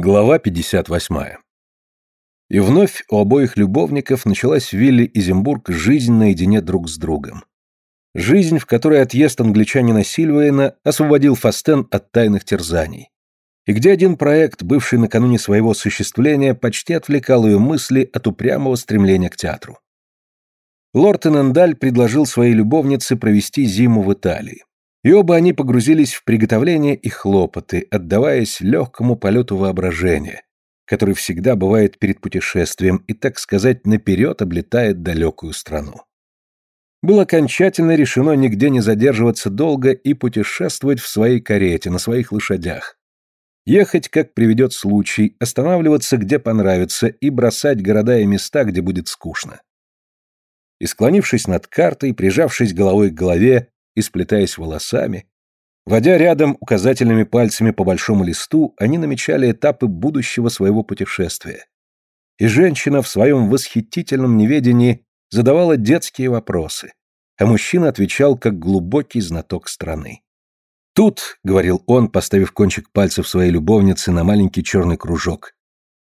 Глава 58. И вновь у обоих любовников началась в вилле Изенбург жизнь наедине друг с другом. Жизнь, в которой отъезд англичанина Сильвейна освободил Фастен от тайных терзаний. И где один проект, бывший накануне своего осуществления, почти отвлекал ее мысли от упрямого стремления к театру. Лорд Энендаль предложил своей любовнице провести зиму в Италии. И оба они погрузились в приготовление и хлопоты, отдаваясь легкому полету воображения, который всегда бывает перед путешествием и, так сказать, наперед облетает далекую страну. Было окончательно решено нигде не задерживаться долго и путешествовать в своей карете, на своих лошадях. Ехать, как приведет случай, останавливаться, где понравится, и бросать города и места, где будет скучно. И склонившись над картой, прижавшись головой к голове, и сплетаясь волосами. Водя рядом указательными пальцами по большому листу, они намечали этапы будущего своего путешествия. И женщина в своем восхитительном неведении задавала детские вопросы, а мужчина отвечал как глубокий знаток страны. «Тут», — говорил он, поставив кончик пальцев своей любовницы на маленький черный кружок,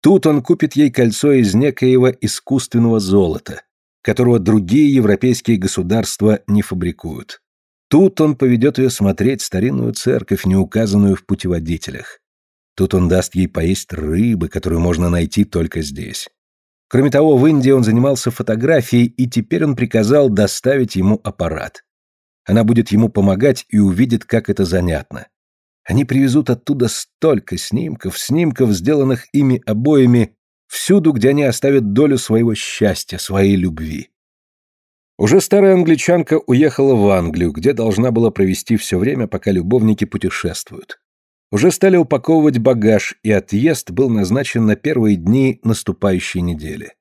«тут он купит ей кольцо из некоего искусственного золота, которого другие европейские государства не фабрикуют. Тут он поведет ее смотреть старинную церковь, не указанную в путеводителях. Тут он даст ей поесть рыбы, которую можно найти только здесь. Кроме того, в Индии он занимался фотографией, и теперь он приказал доставить ему аппарат. Она будет ему помогать и увидит, как это занятно. Они привезут оттуда столько снимков, снимков, сделанных ими обоими, всюду, где они оставят долю своего счастья, своей любви. Уже старая англичанка уехала в Англию, где должна была провести все время, пока любовники путешествуют. Уже стали упаковывать багаж, и отъезд был назначен на первые дни наступающей недели.